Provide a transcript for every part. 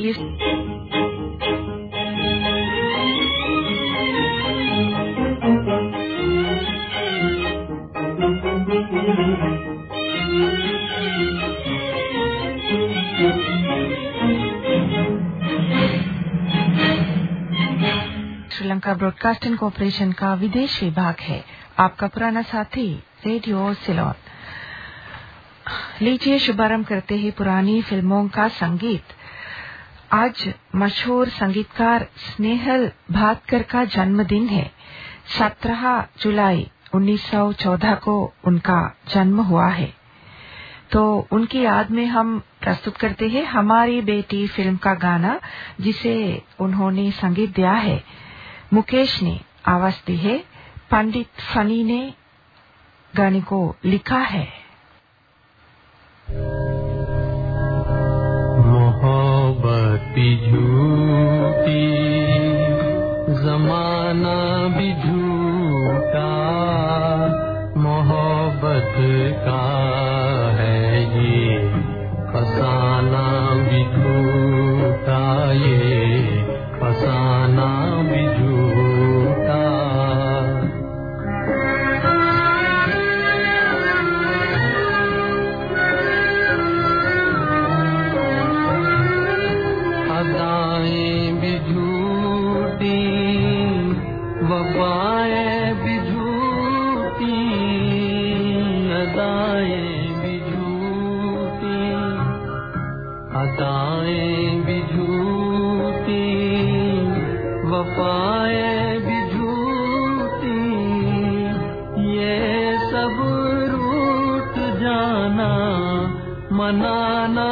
Sri Lanka broadcasting corporation का विदेश विभाग है। आपका पुराना साथी, रेडियो सिलोन। लीजिए शुभारंभ करते हैं पुरानी फ़िल्मों का संगीत। आज मशहूर संगीतकार स्नेहल भातकर का जन्मदिन है। 17 जुलाई 1914 को उनका जन्म हुआ है। तो उनकी याद में हम प्रस्तुत करते हैं हमारी बेटी फ़िल्म का गाना, जिसे उन्होंने संगीत दिया है। मुकेश ने आवाज़ दी है। पंडित फनी ने गाने को लिखा है। मोहब्बत झूठी जमाना भी झूठा मोहब्बत का है ये फसाना भी झूठा ये फसाना मनाना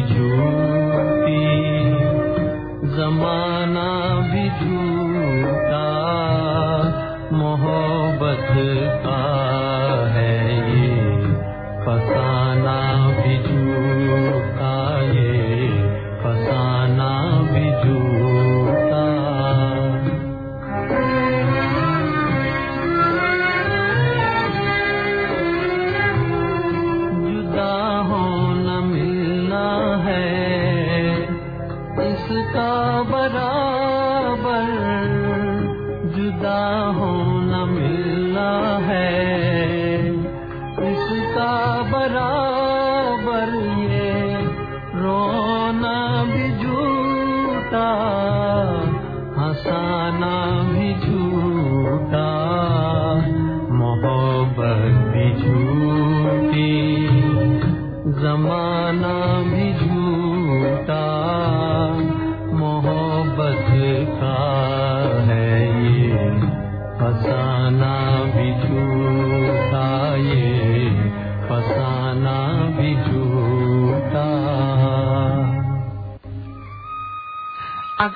मोहब्बत भी झूठा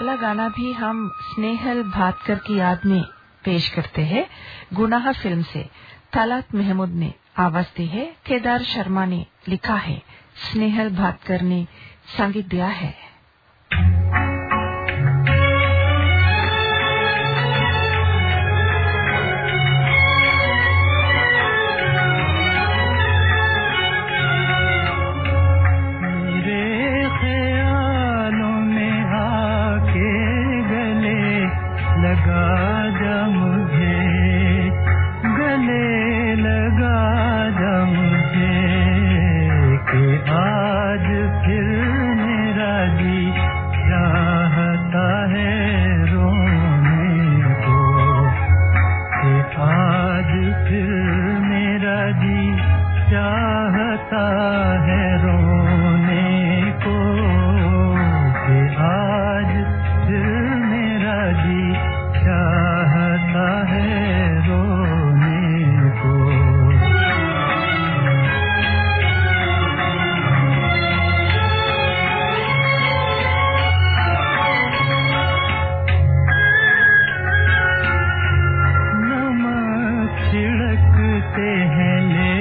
अगला गाना भी हम स्नेहल भातकर की याद में पेश करते हैं, गुनाह फ़िल्म से। तालात महमूद ने आवाज़ दी है, केदार शर्मा ने लिखा है, स्नेहल भातकर ने संगीत दिया है। महकते हैं ले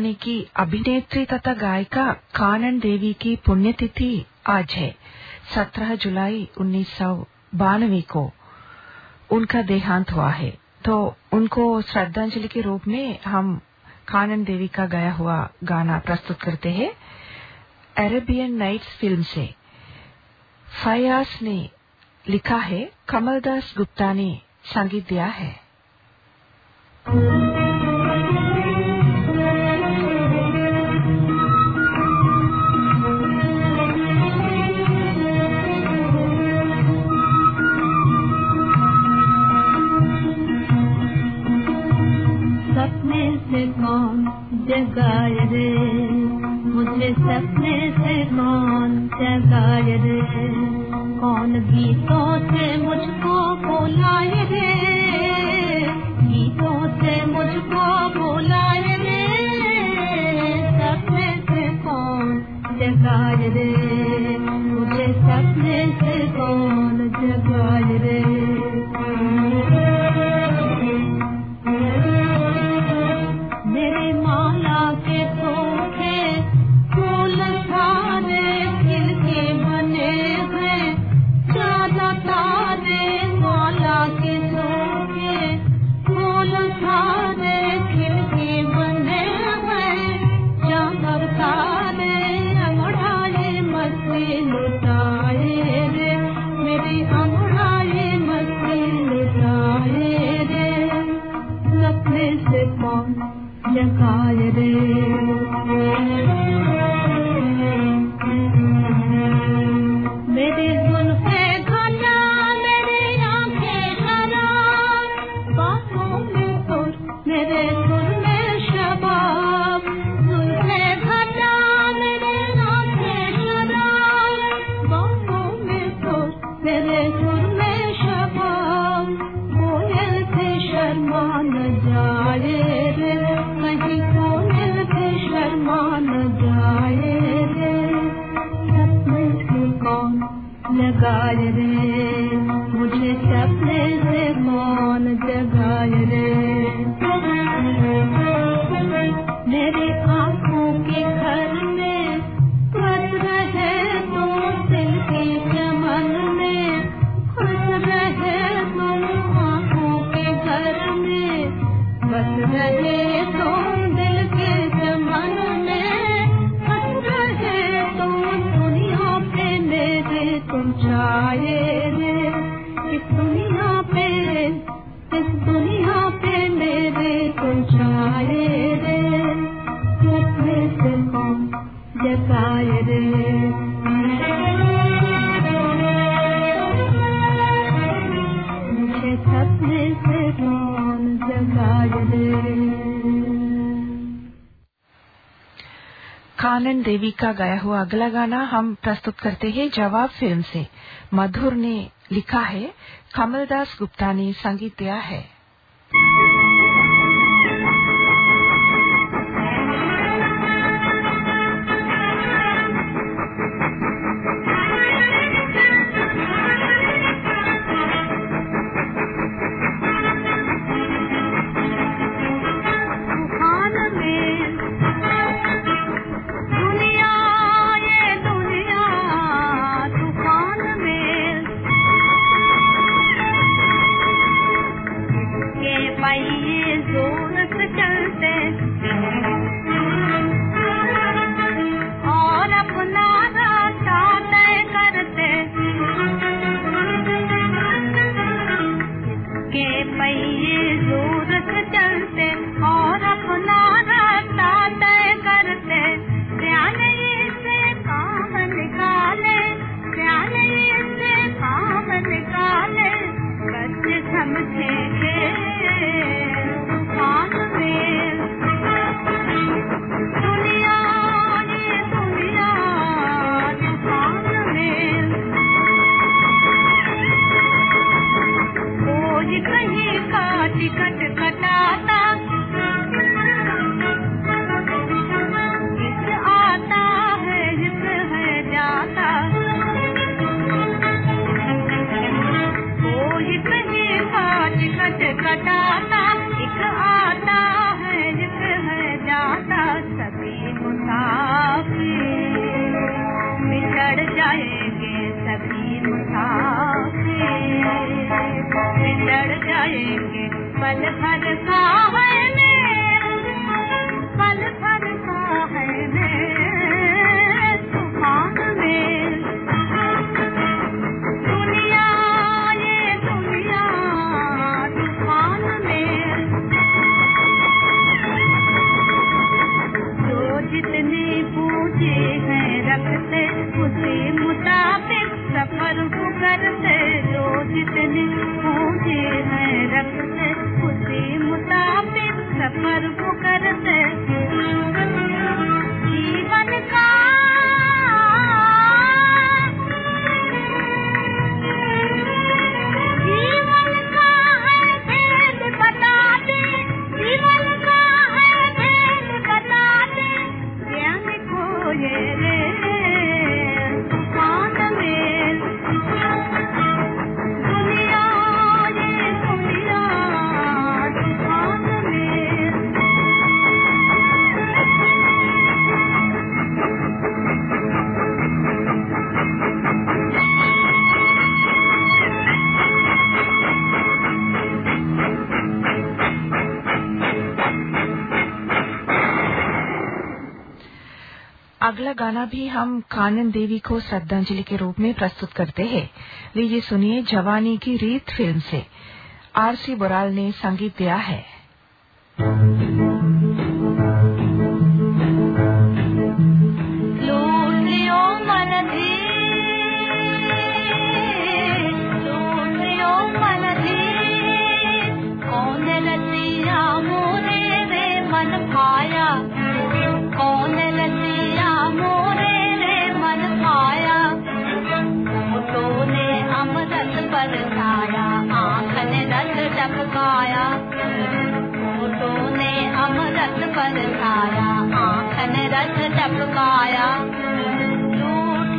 जमाने की अभिनेत्री तथा गायिका कानन देवी की पुण्यतिथि आज है। 17 जुलाई उन्नीस सौ बानवे को उनका देहांत हुआ है। तो उनको श्रद्धांजलि के रूप में हम कानन देवी का गाया हुआ गाना प्रस्तुत करते हैं। अरेबियन नाइट्स फ़िल्म से। फयास ने लिखा है, कमलदास गुप्ता ने संगीत दिया है। जगाए रे? मुझे सपने से कौन जगाए रे? कौन गीतों से मुझको बुलाए रे? गीतों से मुझको बुलाए रे? सपने से कौन जगाए रे? का गाया हुआ अगला गाना हम प्रस्तुत करते हैं जवाब फ़िल्म से। मधुर ने लिखा है, कमलदास गुप्ता ने संगीत दिया है। फल फल का वाला गाना भी हम कानन देवी को श्रद्धांजलि के रूप में प्रस्तुत करते हैं। लीजिए सुनिए जवानी की रीत फ़िल्म से। आरसी बोराल ने संगीत दिया है। आया रथ पर छाया आखन रथ टपकाया। लूट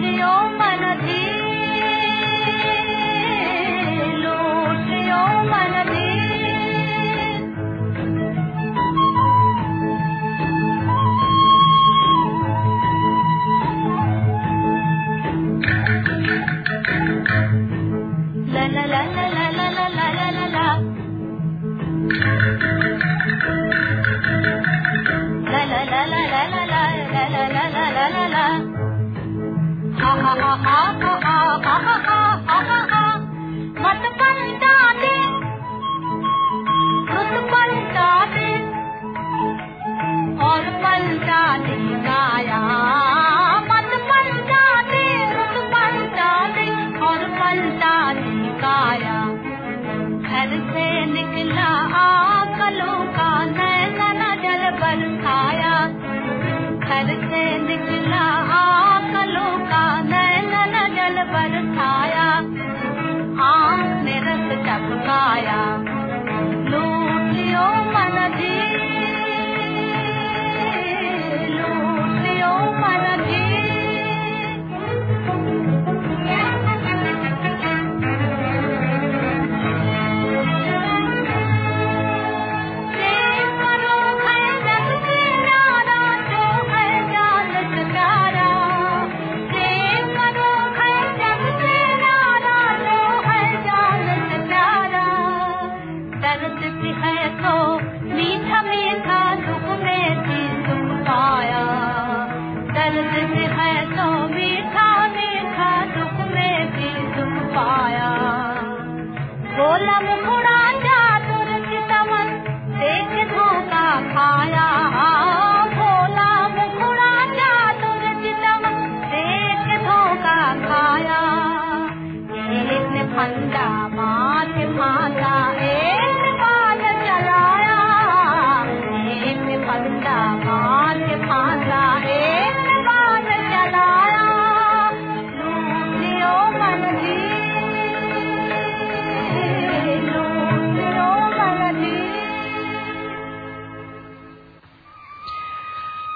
ha, ha.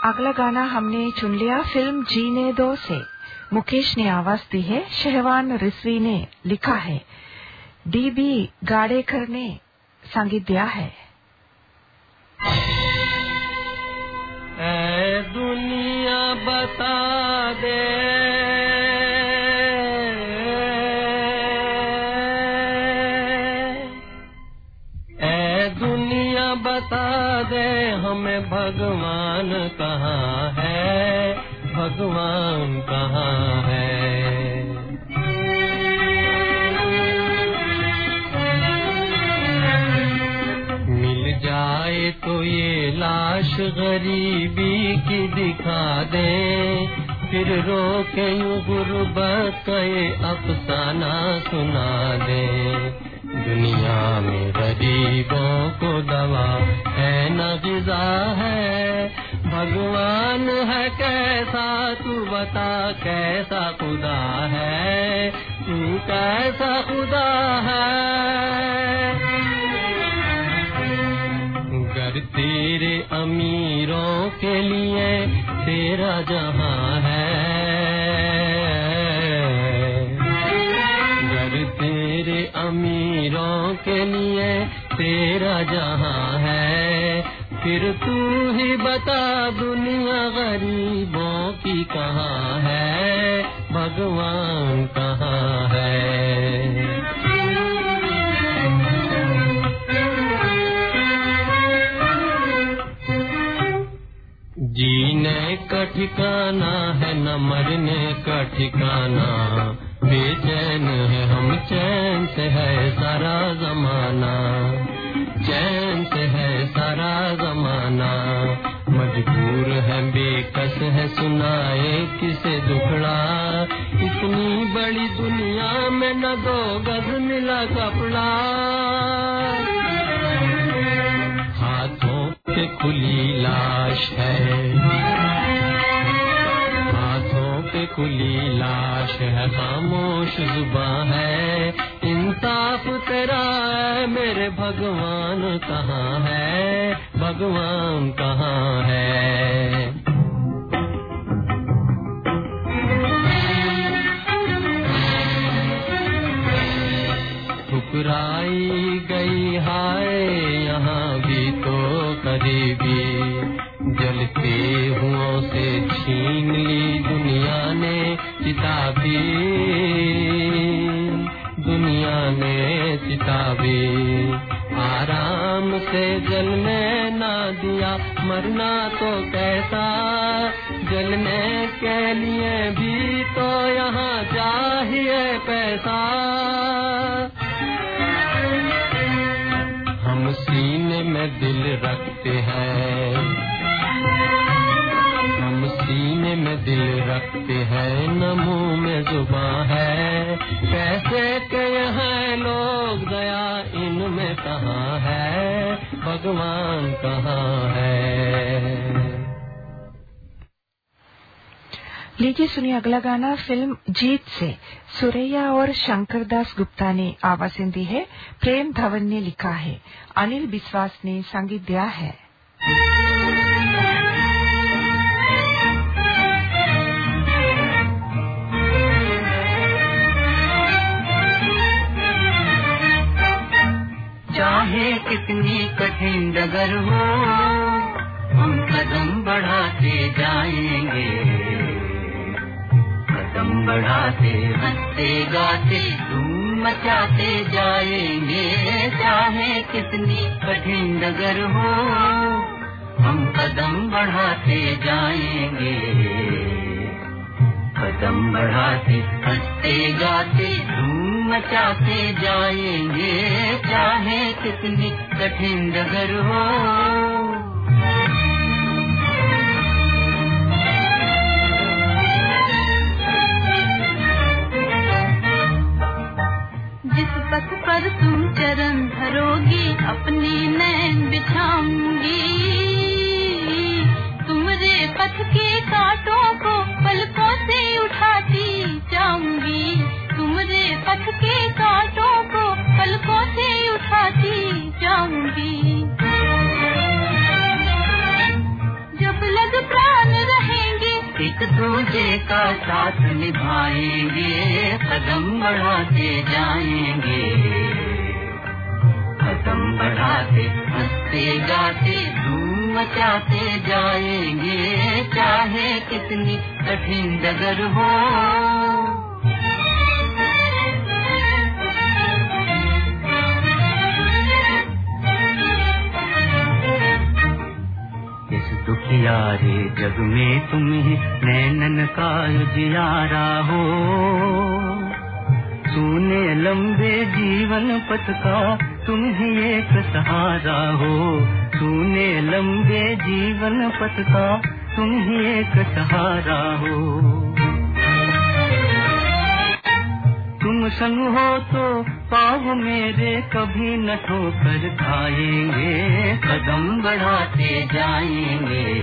अगला गाना हमने चुन लिया फ़िल्म जीने दो से। मुकेश ने आवाज़ दी है, शहवान रिस्वी ने लिखा है। डीबी गाड़ेकर ने संगीत दिया है। लाश गरीबी की दिखा दे। फिर रो के यूँ गुर्बत का अफसाना सुना दे। दुनिया में गरीबों को दवा है न गिजा है। भगवान है कैसा, तू बता कैसा खुदा है? तू कैसा खुदा है? तेरे अमीरों के लिए तेरा जहाँ है। गर तेरे अमीरों के लिए तेरा जहाँ है। फिर तू ही बता दुनिया गरीबों की कहाँ है। भगवान कहाँ है? जीने का ठिकाना है न मरने का ठिकाना। बेचैन है हम, चैन से है सारा जमाना। चैन से है सारा जमाना। मजबूर है, बेकस है, सुनाए किसे दुखड़ा। इतनी बड़ी दुनिया में न दो गज मिला कपड़ा। खुली लाश है। हाथों पे खुली लाश है, खामोश जुबा है। इंसाफ तेरा है, मेरे भगवान कहाँ है? भगवान कहाँ है? ठुकराई गई हाय करीबी जलते हुओं से छीन ली दुनिया ने किताबी। दुनिया ने किताबी। आराम से जलने ना दिया, मरना तो कैसा? जलने के लिए भी तो यहाँ चाहिए पैसा। जुबा है। कैसे कहे हैं लोग दया इनमें कहाँ है? भगवान कहाँ है? लीजिए सुनिए अगला गाना, फ़िल्म जीत से। सुरैया और शंकर दास गुप्ता ने आवाज़ें दी है। प्रेम धवन ने लिखा है। अनिल विश्वास ने संगीत दिया है। चाहे कितनी कठिन डगर हो। हम कदम बढ़ाते जाएँगे। कदम बढ़ाते, हँसते, गाते, धूम मचाते जाएँगे। चाहे कितनी कठिन डगर हो, हम कदम बढ़ाते जाएँगे। कदम बढ़ाते हँसते गाते धूम मचाते जाएँगे चाहे कितनी कठिन डगर हो। दुखियारे जग में तुम्हें नैनन का जियारा हो। सुने लंबे जीवन पथ का तुम ही एक सहारा हो। सुने लंबे जीवन पथ का तुम ही एक सहारा हो। तुम संग हो तो पाव मेरे कभी न ठोकर खाएँगे, कदम बढ़ाते जाएँगे।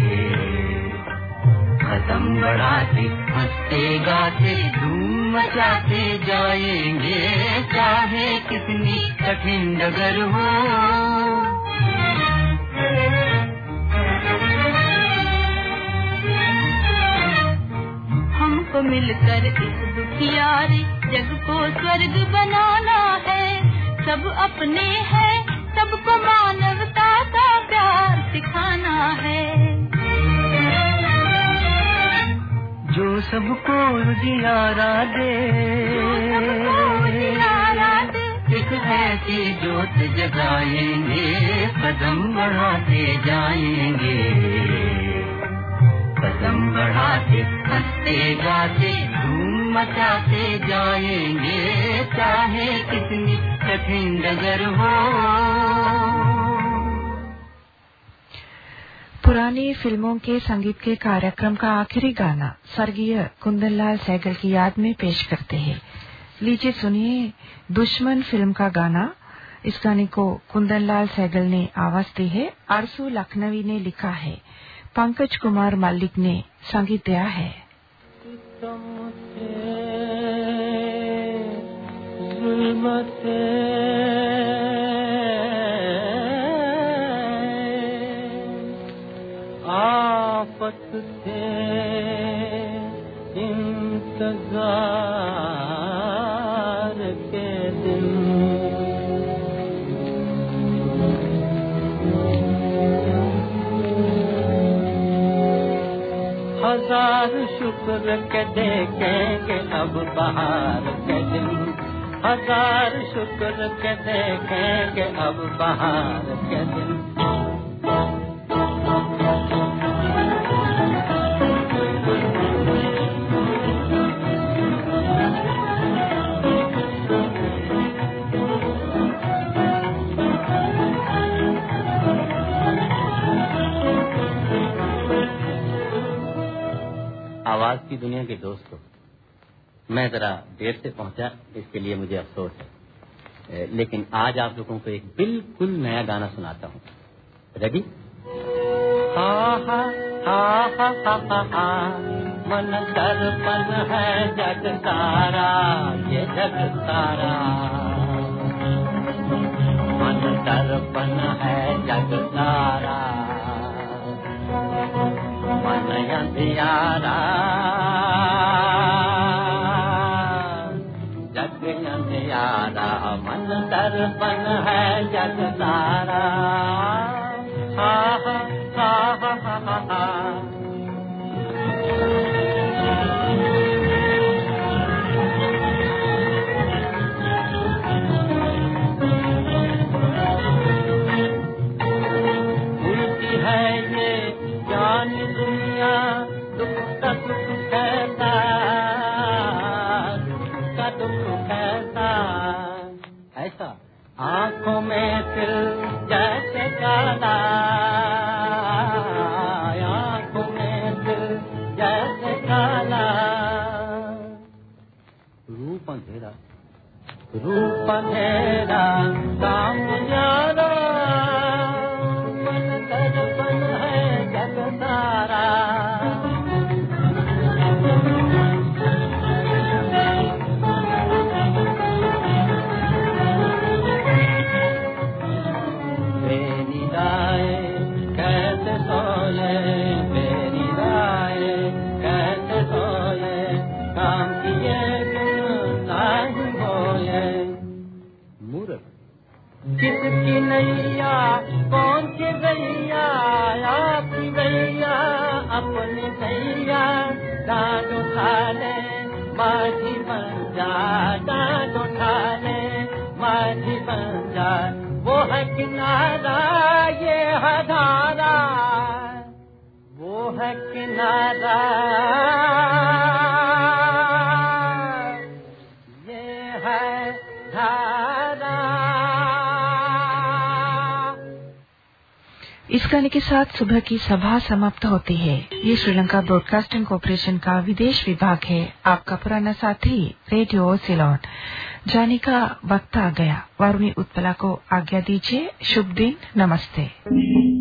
कदम बढ़ाते, हँसते गाते, धूम मचाते जाएँगे, चाहे कितनी कठिन डगर हो। मिलकर इस दुखियारे जग को स्वर्ग बनाना है। सब अपने हैं सबको मानवता का प्यार सिखाना है। जो सबको उजियारा दे। एक ऐसी जोत जगाएँगे कदम बढ़ाते जाएँगे। कदम बढ़ाते हँसते गाते धूम मचाते जाएँगे चाहे कितनी कठिन डगर हो। पुरानी फ़िल्मों के संगीत के कार्यक्रम का आखिरी गाना स्वर्गीय कुंदनलाल सहगल की याद में पेश करते हैं। लीजिए सुनिए दुश्मन फ़िल्म का गाना। इस गाने को कुंदनलाल सहगल ने आवाज़ दी है। अरसू लखनवी ने लिखा है। पंकज कुमार मल्लिक ने संगीत दिया है। इंतजार के दिन। हजार शुक्र हज़ार शुक्र के देखेंगे अब बाहर के दिन। आवाज़ की दुनिया के दोस्तों मैं जरा देर से पहुँचा, इसके लिए मुझे अफसोस है। लेकिन आज आप लोगों को एक बिल्कुल नया गाना सुनाता हूँ। रेडी हा हा मन दर्पण है जग सारा, ये जग सारा। मन दर्पण है जग सारा। मन अंधियारा। दर्पण है जग सारा। हा हा हा हा हा के साथ सुबह की सभा समाप्त होती है। ये श्रीलंका ब्रॉडकास्टिंग कॉरपोरेशन का विदेश विभाग है। आपका पुराना साथी, रेडियो सिलौट। जाने का वक्त आ गया। वारुणी उत्पला को आज्ञा दीजिए। शुभ दिन। नमस्ते।